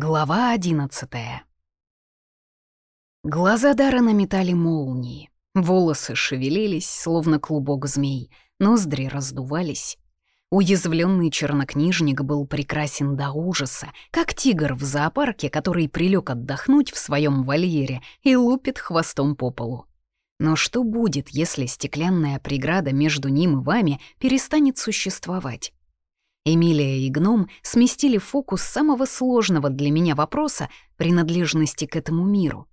Глава одиннадцатая. Глаза Даррена метали молнии. Волосы шевелились, словно клубок змей, ноздри раздувались. Уязвленный чернокнижник был прекрасен до ужаса, как тигр в зоопарке, который прилег отдохнуть в своем вольере и лупит хвостом по полу. Но что будет, если стеклянная преграда между ним и вами перестанет существовать? Эмилия и гном сместили фокус самого сложного для меня вопроса принадлежности к этому миру.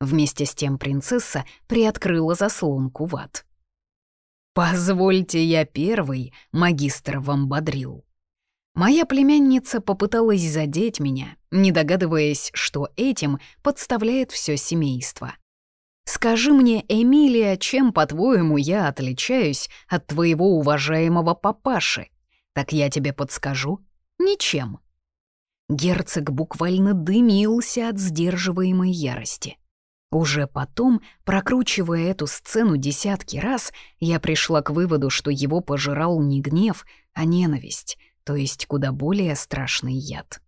Вместе с тем принцесса приоткрыла заслонку в ад. «Позвольте я первый», — магистр вам бодрил. Моя племянница попыталась задеть меня, не догадываясь, что этим подставляет все семейство. «Скажи мне, Эмилия, чем, по-твоему, я отличаюсь от твоего уважаемого папаши?» Так я тебе подскажу. Ничем. Герцог буквально дымился от сдерживаемой ярости. Уже потом, прокручивая эту сцену десятки раз, я пришла к выводу, что его пожирал не гнев, а ненависть, то есть куда более страшный яд.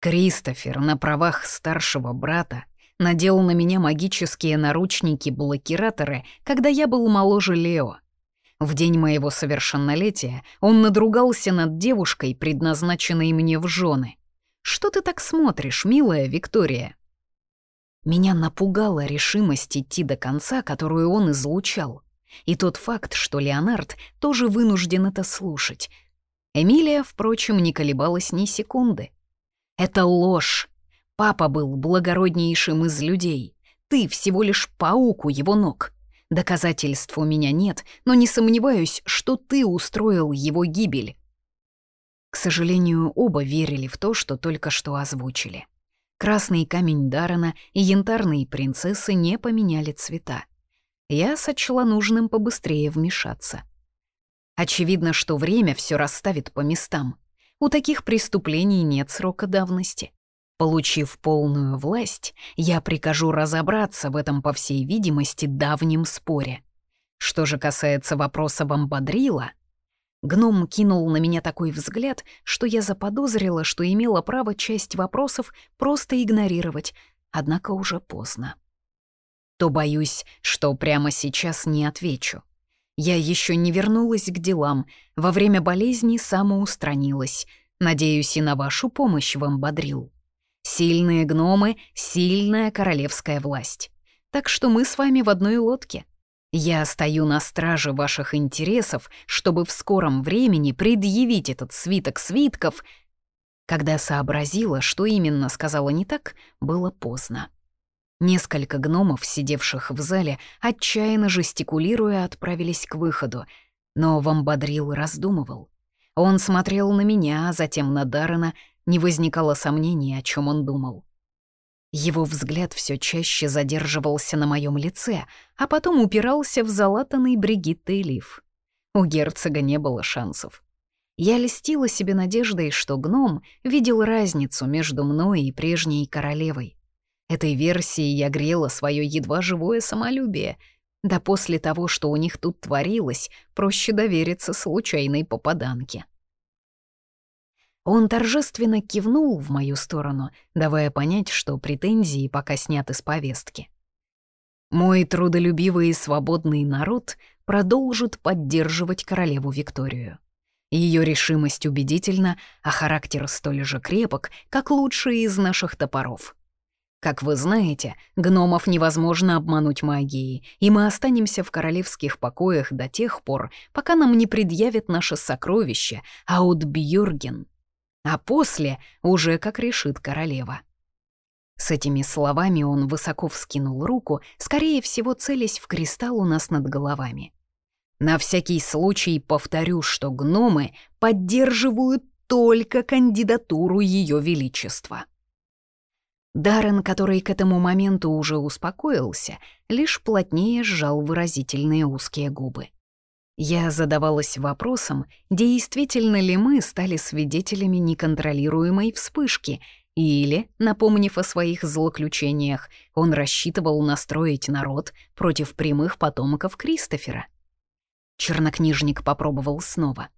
Кристофер на правах старшего брата надел на меня магические наручники-блокираторы, когда я был моложе Лео, в день моего совершеннолетия он надругался над девушкой, предназначенной мне в жены. «Что ты так смотришь, милая Виктория?» Меня напугала решимость идти до конца, которую он излучал. И тот факт, что Леонард тоже вынужден это слушать. Эмилия, впрочем, не колебалась ни секунды. «Это ложь. Папа был благороднейшим из людей. Ты всего лишь паук у его ног. Доказательств у меня нет, но не сомневаюсь, что ты устроил его гибель. К сожалению, оба верили в то, что только что озвучили. Красный камень Дарана и янтарные принцессы не поменяли цвета. Я сочла нужным побыстрее вмешаться. Очевидно, что время все расставит по местам. У таких преступлений нет срока давности. Получив полную власть, я прикажу разобраться в этом, по всей видимости, давнем споре. Что же касается вопроса бомбадрила, гном кинул на меня такой взгляд, что я заподозрила, что имела право часть вопросов просто игнорировать, однако уже поздно. То боюсь, что прямо сейчас не отвечу. Я еще не вернулась к делам, во время болезни самоустранилась. Надеюсь и на вашу помощь вам бодрил. Сильные гномы — сильная королевская власть. Так что мы с вами в одной лодке. Я стою на страже ваших интересов, чтобы в скором времени предъявить этот свиток свитков. Когда сообразила, что именно сказала не так, было поздно. Несколько гномов, сидевших в зале, отчаянно жестикулируя, отправились к выходу, но Вамбадрил раздумывал. Он смотрел на меня, затем на Даррена, не возникало сомнений, о чем он думал. Его взгляд все чаще задерживался на моем лице, а потом упирался в залатанный Бригиттой лиф. У герцога не было шансов. Я льстила себе надеждой, что гном видел разницу между мной и прежней королевой. Этой версии я грела свое едва живое самолюбие. Да после того, что у них тут творилось, проще довериться случайной попаданке. Он торжественно кивнул в мою сторону, давая понять, что претензии пока сняты с повестки. Мой трудолюбивый и свободный народ продолжит поддерживать королеву Викторию. Ее решимость убедительна, а характер столь же крепок, как лучшие из наших топоров. Как вы знаете, гномов невозможно обмануть магией, и мы останемся в королевских покоях до тех пор, пока нам не предъявят наше сокровище Аутбьюрген а после уже как решит королева. С этими словами он высоко вскинул руку, скорее всего, целясь в кристалл у нас над головами. На всякий случай повторю, что гномы поддерживают только кандидатуру Ее Величества. Даррен, который к этому моменту уже успокоился, лишь плотнее сжал выразительные узкие губы. Я задавалась вопросом, действительно ли мы стали свидетелями неконтролируемой вспышки, или, напомнив о своих злоключениях, он рассчитывал настроить народ против прямых потомков Кристофера. Чернокнижник попробовал снова.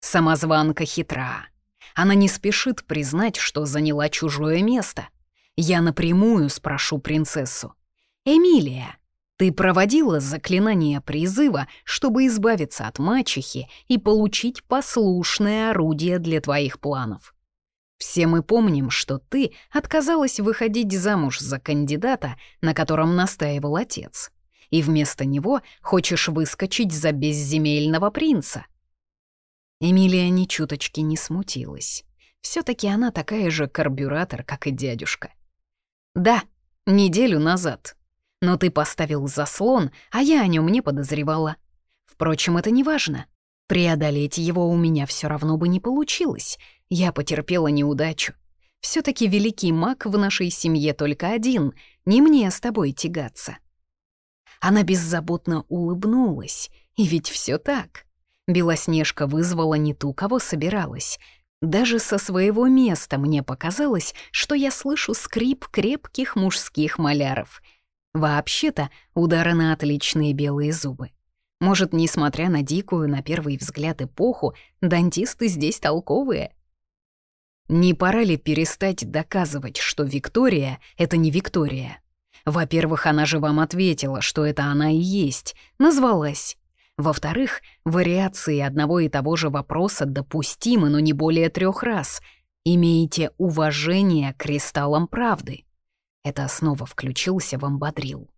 «Самозванка хитра. Она не спешит признать, что заняла чужое место. Я напрямую спрошу принцессу. «Эмилия, ты проводила заклинание призыва, чтобы избавиться от мачехи и получить послушное орудие для твоих планов. Все мы помним, что ты отказалась выходить замуж за кандидата, на котором настаивал отец, и вместо него хочешь выскочить за безземельного принца. Эмилия ни чуточки не смутилась. все таки она такая же карбюратор, как и дядюшка. «Да, неделю назад. Но ты поставил заслон, а я о нем не подозревала. Впрочем, это не важно. Преодолеть его у меня все равно бы не получилось. Я потерпела неудачу. все таки великий маг в нашей семье только один, не мне с тобой тягаться». Она беззаботно улыбнулась, и ведь все так. Белоснежка вызвала не ту, кого собиралась. Даже со своего места мне показалось, что я слышу скрип крепких мужских маляров. Вообще-то, удары на отличные белые зубы. Может, несмотря на дикую, на первый взгляд, эпоху, дантисты здесь толковые. Не пора ли перестать доказывать, что Виктория — это не Виктория? Во-первых, она же вам ответила, что это она и есть, назвалась. Во-вторых, вариации одного и того же вопроса допустимы, но не более трех раз. Имеете уважение к кристаллам правды. Это снова включился в амбадрил.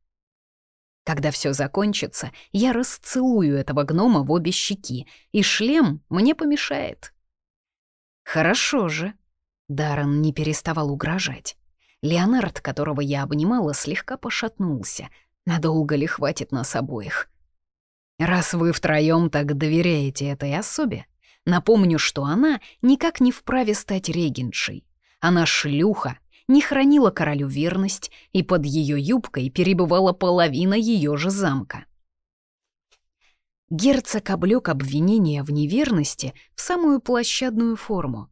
Когда все закончится, я расцелую этого гнома в обе щеки, и шлем мне помешает. Хорошо же. Даррен не переставал угрожать. Леонард, которого я обнимала, слегка пошатнулся. Надолго ли хватит нас обоих? Раз вы втроем так доверяете этой особе, напомню, что она никак не вправе стать регеншей. Она шлюха, не хранила королю верность, и под ее юбкой перебывала половина ее же замка. Герцог облёк обвинение в неверности в самую площадную форму.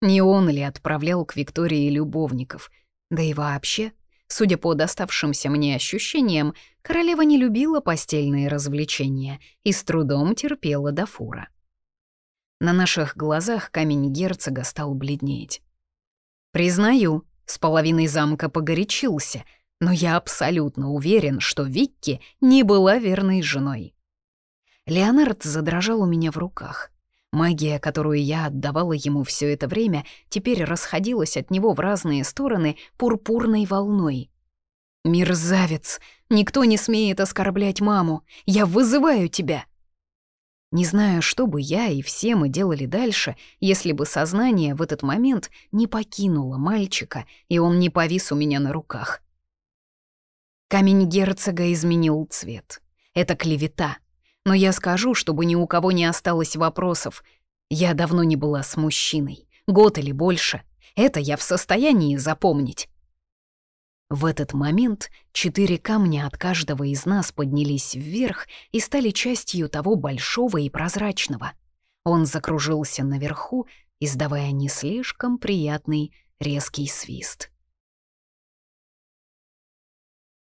Не он ли отправлял к Виктории любовников? Да и вообще, Судя по доставшимся мне ощущениям, королева не любила постельные развлечения и с трудом терпела до фура. На наших глазах камень герцога стал бледнеть. Признаю, с половиной замка погорячился, но я абсолютно уверен, что Викки не была верной женой. Леонард задрожал у меня в руках. Магия, которую я отдавала ему все это время, теперь расходилась от него в разные стороны пурпурной волной. «Мерзавец! Никто не смеет оскорблять маму! Я вызываю тебя!» Не знаю, что бы я и все мы делали дальше, если бы сознание в этот момент не покинуло мальчика, и он не повис у меня на руках. Камень герцога изменил цвет. Это клевета — но я скажу, чтобы ни у кого не осталось вопросов. Я давно не была с мужчиной. Год или больше. Это я в состоянии запомнить. В этот момент четыре камня от каждого из нас поднялись вверх и стали частью того большого и прозрачного. Он закружился наверху, издавая не слишком приятный резкий свист.